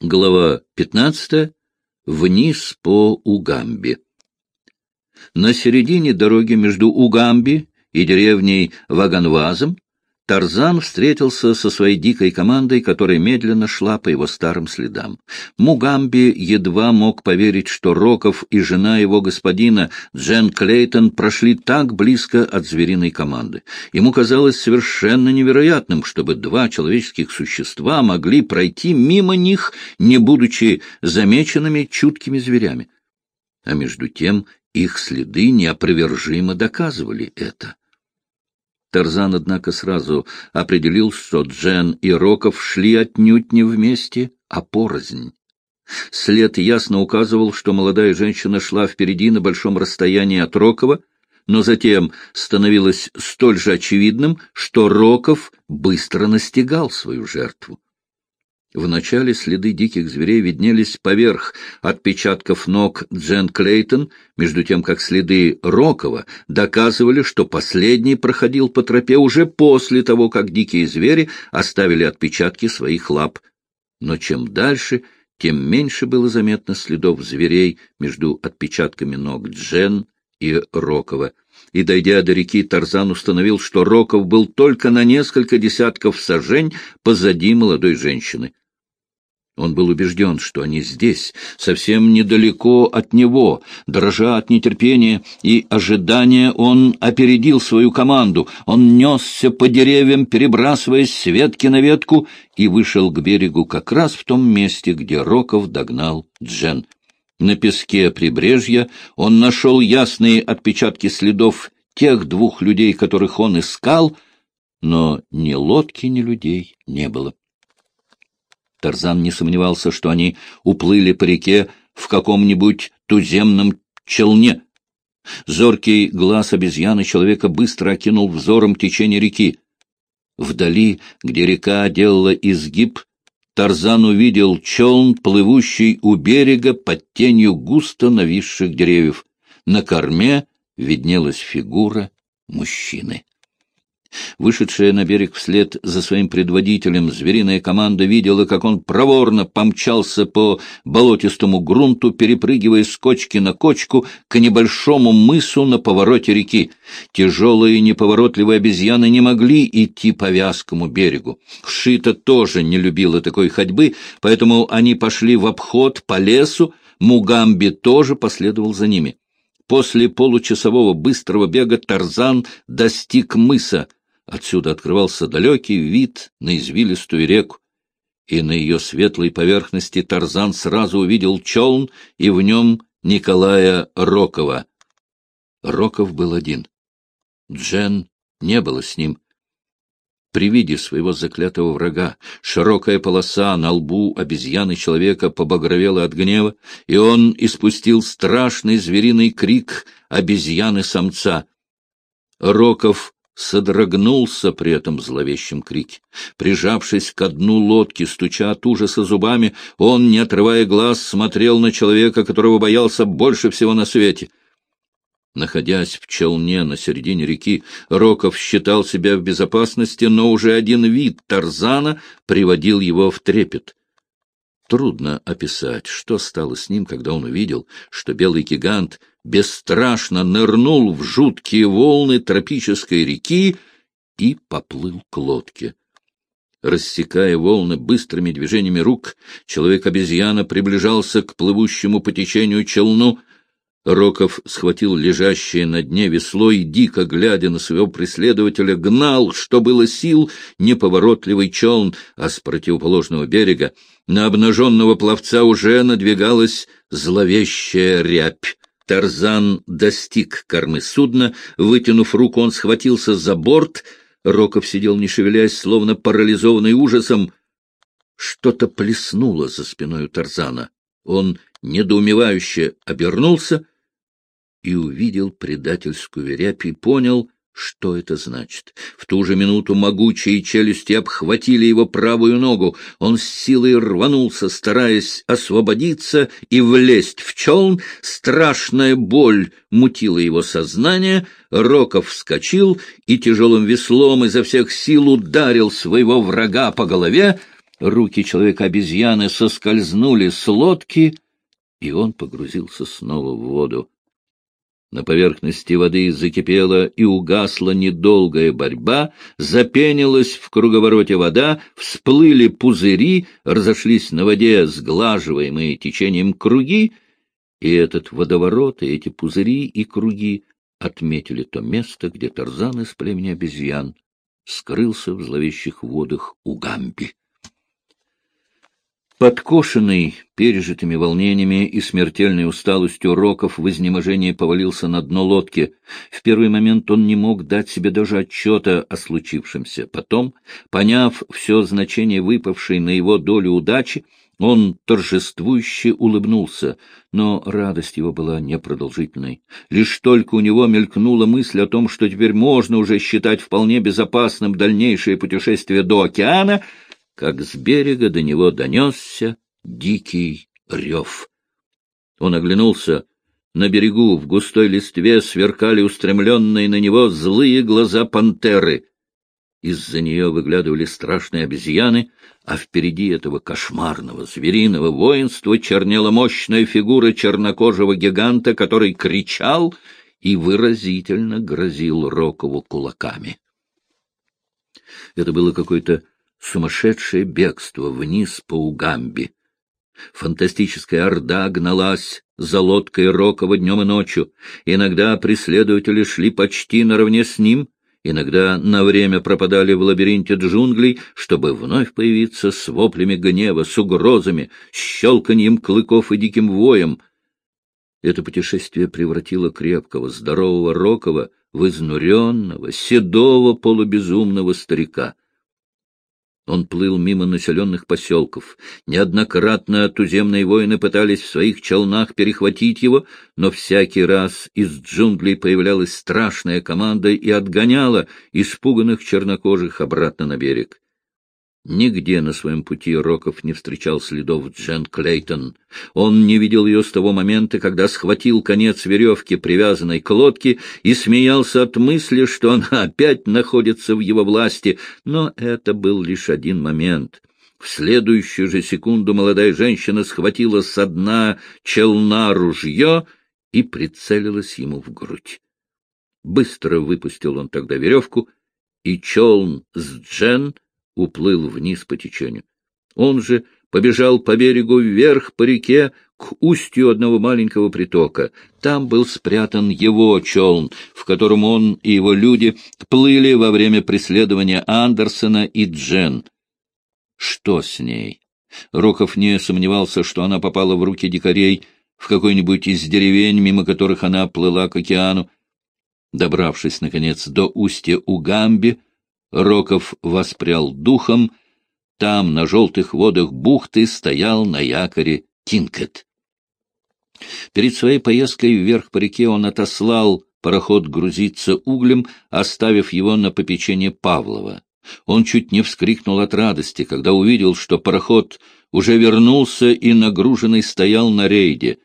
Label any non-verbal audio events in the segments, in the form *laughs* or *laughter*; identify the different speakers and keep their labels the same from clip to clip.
Speaker 1: Глава 15. Вниз по Угамби. На середине дороги между Угамби и деревней Ваганвазом Тарзан встретился со своей дикой командой, которая медленно шла по его старым следам. Мугамби едва мог поверить, что Роков и жена его господина Джен Клейтон прошли так близко от звериной команды. Ему казалось совершенно невероятным, чтобы два человеческих существа могли пройти мимо них, не будучи замеченными чуткими зверями. А между тем их следы неопровержимо доказывали это. Тарзан, однако, сразу определил, что Джен и Роков шли отнюдь не вместе, а порознь. След ясно указывал, что молодая женщина шла впереди на большом расстоянии от Рокова, но затем становилось столь же очевидным, что Роков быстро настигал свою жертву. Вначале следы диких зверей виднелись поверх отпечатков ног Джен Клейтон, между тем как следы Рокова доказывали, что последний проходил по тропе уже после того, как дикие звери оставили отпечатки своих лап. Но чем дальше, тем меньше было заметно следов зверей между отпечатками ног Джен и Рокова. И, дойдя до реки, Тарзан установил, что Роков был только на несколько десятков сажень позади молодой женщины. Он был убежден, что они здесь, совсем недалеко от него. Дрожа от нетерпения и ожидания, он опередил свою команду. Он несся по деревьям, перебрасываясь с ветки на ветку, и вышел к берегу как раз в том месте, где Роков догнал Джен. На песке прибрежья он нашел ясные отпечатки следов тех двух людей, которых он искал, но ни лодки, ни людей не было. Тарзан не сомневался, что они уплыли по реке в каком-нибудь туземном челне. Зоркий глаз обезьяны человека быстро окинул взором течение реки. Вдали, где река делала изгиб, Тарзан увидел челн, плывущий у берега под тенью густо нависших деревьев. На корме виднелась фигура мужчины. Вышедшая на берег вслед за своим предводителем, звериная команда видела, как он проворно помчался по болотистому грунту, перепрыгивая с кочки на кочку к небольшому мысу на повороте реки. Тяжелые неповоротливые обезьяны не могли идти по вязкому берегу. Шита тоже не любила такой ходьбы, поэтому они пошли в обход по лесу, Мугамби тоже последовал за ними. После получасового быстрого бега Тарзан достиг мыса — Отсюда открывался далекий вид на извилистую реку, и на ее светлой поверхности Тарзан сразу увидел челн и в нем Николая Рокова. Роков был один. Джен не было с ним. При виде своего заклятого врага широкая полоса на лбу обезьяны человека побагровела от гнева, и он испустил страшный звериный крик обезьяны-самца. Роков содрогнулся при этом зловещем крике. Прижавшись к дну лодки, стуча от ужаса зубами, он, не отрывая глаз, смотрел на человека, которого боялся больше всего на свете. Находясь в челне на середине реки, Роков считал себя в безопасности, но уже один вид Тарзана приводил его в трепет. Трудно описать, что стало с ним, когда он увидел, что белый гигант бесстрашно нырнул в жуткие волны тропической реки и поплыл к лодке. Рассекая волны быстрыми движениями рук, человек-обезьяна приближался к плывущему по течению челну, Роков схватил лежащее на дне весло и, дико глядя на своего преследователя, гнал, что было сил, неповоротливый челн, а с противоположного берега на обнаженного пловца уже надвигалась зловещая рябь. Тарзан достиг кормы судна, вытянув руку, он схватился за борт. Роков сидел, не шевелясь, словно парализованный ужасом. Что-то плеснуло за спиной Тарзана. Он недоумевающе обернулся — и увидел предательскую рябь и понял, что это значит. В ту же минуту могучие челюсти обхватили его правую ногу. Он с силой рванулся, стараясь освободиться и влезть в челн. Страшная боль мутила его сознание. Роков вскочил и тяжелым веслом изо всех сил ударил своего врага по голове. Руки человека-обезьяны соскользнули с лодки, и он погрузился снова в воду. На поверхности воды закипела и угасла недолгая борьба, запенилась в круговороте вода, всплыли пузыри, разошлись на воде сглаживаемые течением круги, и этот водоворот, и эти пузыри и круги отметили то место, где Тарзан из племени обезьян скрылся в зловещих водах Угамби. Подкошенный пережитыми волнениями и смертельной усталостью Роков в изнеможении повалился на дно лодки. В первый момент он не мог дать себе даже отчета о случившемся. Потом, поняв все значение выпавшей на его долю удачи, он торжествующе улыбнулся, но радость его была непродолжительной. Лишь только у него мелькнула мысль о том, что теперь можно уже считать вполне безопасным дальнейшее путешествие до океана — как с берега до него донесся дикий рев. Он оглянулся. На берегу в густой листве сверкали устремленные на него злые глаза пантеры. Из-за нее выглядывали страшные обезьяны, а впереди этого кошмарного звериного воинства чернела мощная фигура чернокожего гиганта, который кричал и выразительно грозил Рокову кулаками. Это было какое-то сумасшедшее бегство вниз по Угамби. Фантастическая орда гналась за лодкой Рокова днем и ночью. Иногда преследователи шли почти наравне с ним, иногда на время пропадали в лабиринте джунглей, чтобы вновь появиться с воплями гнева, с угрозами, щелканьем клыков и диким воем. Это путешествие превратило крепкого, здорового Рокова в изнуренного, седого, полубезумного старика — он плыл мимо населенных поселков. Неоднократно туземные воины пытались в своих челнах перехватить его, но всякий раз из джунглей появлялась страшная команда и отгоняла испуганных чернокожих обратно на берег. Нигде на своем пути Роков не встречал следов Джен Клейтон. Он не видел ее с того момента, когда схватил конец веревки, привязанной к лодке, и смеялся от мысли, что она *laughs* опять находится в его власти. Но это был лишь один момент. В следующую же секунду молодая женщина схватила со дна челна ружье и прицелилась ему в грудь. Быстро выпустил он тогда веревку, и челн с Джен — уплыл вниз по течению. Он же побежал по берегу вверх по реке к устью одного маленького притока. Там был спрятан его челн, в котором он и его люди плыли во время преследования Андерсона и Джен. Что с ней? Роков не сомневался, что она попала в руки дикарей в какой-нибудь из деревень, мимо которых она плыла к океану. Добравшись, наконец, до устья Угамби, Роков воспрял духом. Там, на желтых водах бухты, стоял на якоре Кинкет. Перед своей поездкой вверх по реке он отослал пароход грузиться углем, оставив его на попечение Павлова. Он чуть не вскрикнул от радости, когда увидел, что пароход уже вернулся и нагруженный стоял на рейде.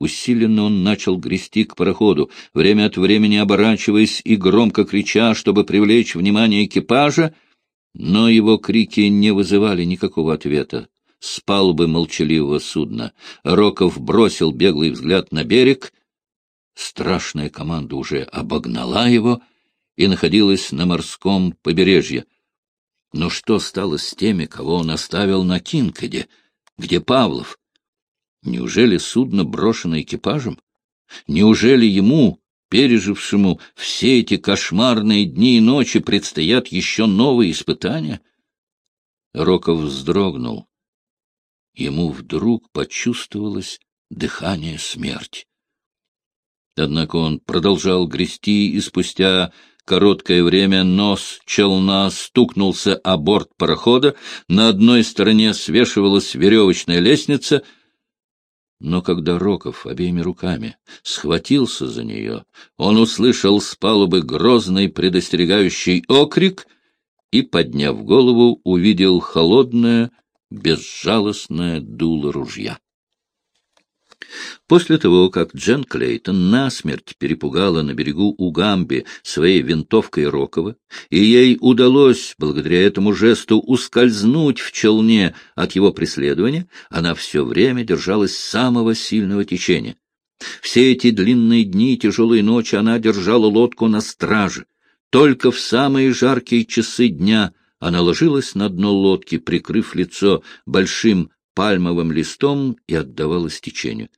Speaker 1: Усиленно он начал грести к пароходу, время от времени оборачиваясь и громко крича, чтобы привлечь внимание экипажа, но его крики не вызывали никакого ответа. С палубы молчаливого судна Роков бросил беглый взгляд на берег. Страшная команда уже обогнала его и находилась на морском побережье. Но что стало с теми, кого он оставил на Кинкаде? Где Павлов? Неужели судно брошено экипажем? Неужели ему, пережившему все эти кошмарные дни и ночи, предстоят еще новые испытания? Роков вздрогнул. Ему вдруг почувствовалось дыхание смерти. Однако он продолжал грести, и спустя короткое время нос челна стукнулся о борт парохода, на одной стороне свешивалась веревочная лестница — но когда Роков обеими руками схватился за нее, он услышал с палубы грозный предостерегающий окрик и, подняв голову, увидел холодное, безжалостное дуло ружья. После того, как Джен Клейтон насмерть перепугала на берегу Угамби своей винтовкой Рокова, и ей удалось, благодаря этому жесту, ускользнуть в челне от его преследования, она все время держалась самого сильного течения. Все эти длинные дни и тяжелые ночи она держала лодку на страже. Только в самые жаркие часы дня она ложилась на дно лодки, прикрыв лицо большим пальмовым листом и отдавалась течению.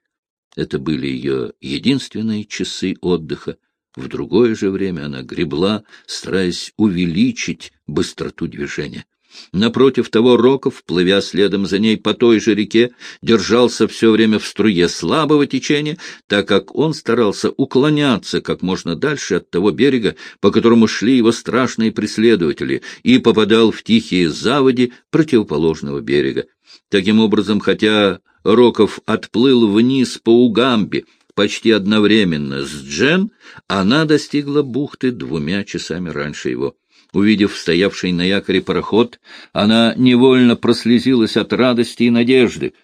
Speaker 1: Это были ее единственные часы отдыха. В другое же время она гребла, стараясь увеличить быстроту движения. Напротив того Роков, плывя следом за ней по той же реке, держался все время в струе слабого течения, так как он старался уклоняться как можно дальше от того берега, по которому шли его страшные преследователи, и попадал в тихие заводи противоположного берега. Таким образом, хотя Роков отплыл вниз по Угамбе почти одновременно с Джен, она достигла бухты двумя часами раньше его. Увидев стоявший на якоре пароход, она невольно прослезилась от радости и надежды.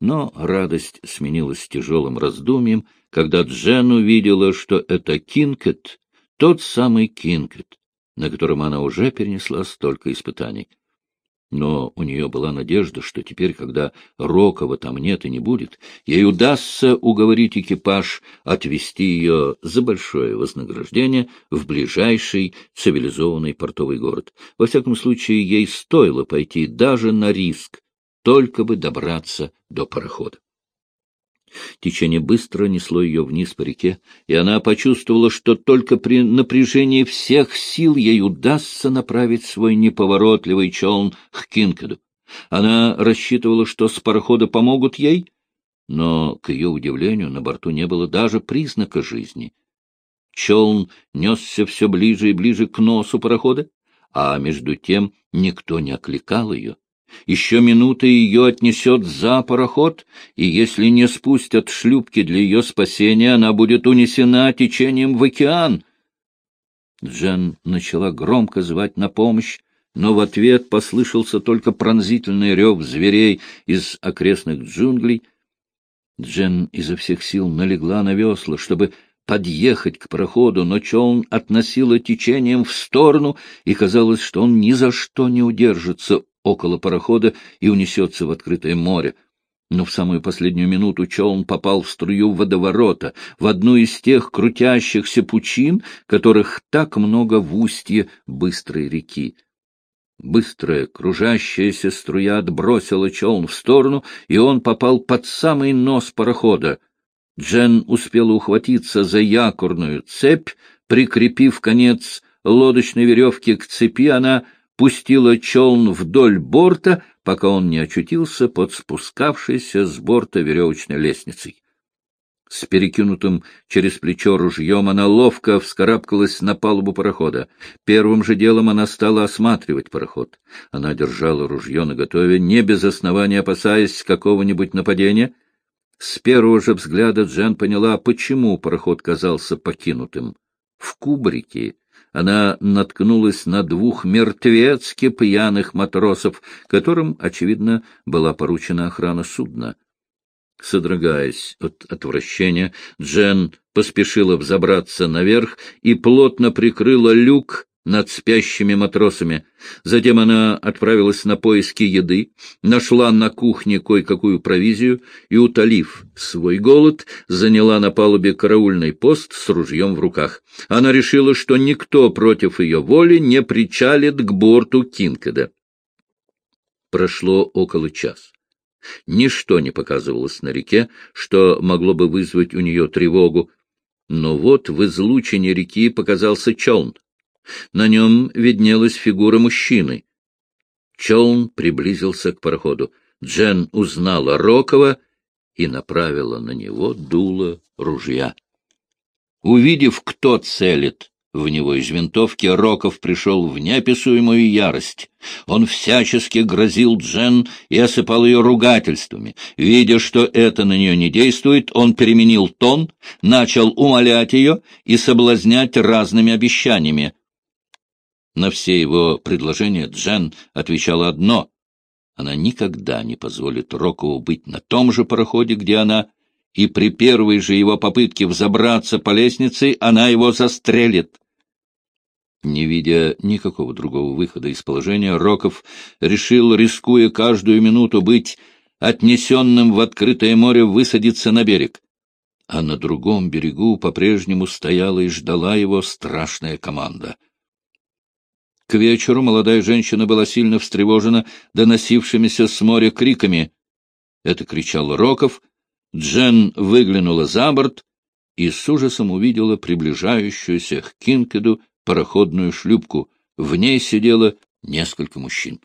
Speaker 1: Но радость сменилась тяжелым раздумьем, когда Джен увидела, что это Кинкет, тот самый Кинкет, на котором она уже перенесла столько испытаний. Но у нее была надежда, что теперь, когда Рокова там нет и не будет, ей удастся уговорить экипаж отвезти ее за большое вознаграждение в ближайший цивилизованный портовый город. Во всяком случае, ей стоило пойти даже на риск, только бы добраться до парохода. Течение быстро несло ее вниз по реке, и она почувствовала, что только при напряжении всех сил ей удастся направить свой неповоротливый челн к Кинкеду. Она рассчитывала, что с парохода помогут ей, но, к ее удивлению, на борту не было даже признака жизни. Челн несся все ближе и ближе к носу парохода, а между тем никто не окликал ее. Еще минуты ее отнесет за пароход, и если не спустят шлюпки для ее спасения, она будет унесена течением в океан. Джен начала громко звать на помощь, но в ответ послышался только пронзительный рев зверей из окрестных джунглей. Джен изо всех сил налегла на весла, чтобы подъехать к проходу, но челн относило течением в сторону, и казалось, что он ни за что не удержится около парохода и унесется в открытое море. Но в самую последнюю минуту челн попал в струю водоворота, в одну из тех крутящихся пучин, которых так много в устье быстрой реки. Быстрая, кружащаяся струя отбросила челн в сторону, и он попал под самый нос парохода. Джен успела ухватиться за якорную цепь, прикрепив конец лодочной веревки к цепи, она пустила челн вдоль борта, пока он не очутился под спускавшейся с борта веревочной лестницей. С перекинутым через плечо ружьем она ловко вскарабкалась на палубу парохода. Первым же делом она стала осматривать пароход. Она держала ружье наготове, не без основания опасаясь какого-нибудь нападения. С первого же взгляда Джен поняла, почему пароход казался покинутым. В кубрике она наткнулась на двух мертвецки пьяных матросов, которым, очевидно, была поручена охрана судна. Содрогаясь от отвращения, Джен поспешила взобраться наверх и плотно прикрыла люк над спящими матросами. Затем она отправилась на поиски еды, нашла на кухне кое-какую провизию и, утолив свой голод, заняла на палубе караульный пост с ружьем в руках. Она решила, что никто против ее воли не причалит к борту Кинкеда. Прошло около часа. Ничто не показывалось на реке, что могло бы вызвать у нее тревогу. Но вот в излучине реки показался челн. На нем виднелась фигура мужчины. Челн приблизился к пароходу. Джен узнала Рокова и направила на него дуло ружья. Увидев, кто целит, в него из винтовки Роков пришел в неописуемую ярость. Он всячески грозил Джен и осыпал ее ругательствами. Видя, что это на нее не действует, он переменил тон, начал умолять ее и соблазнять разными обещаниями. На все его предложения Джен отвечала одно — она никогда не позволит Рокову быть на том же пароходе, где она, и при первой же его попытке взобраться по лестнице она его застрелит. Не видя никакого другого выхода из положения, Роков решил, рискуя каждую минуту быть отнесенным в открытое море, высадиться на берег. А на другом берегу по-прежнему стояла и ждала его страшная команда. К вечеру молодая женщина была сильно встревожена доносившимися с моря криками. Это кричал Роков. Джен выглянула за борт и с ужасом увидела приближающуюся к Кинкеду пароходную шлюпку. В ней сидело несколько мужчин.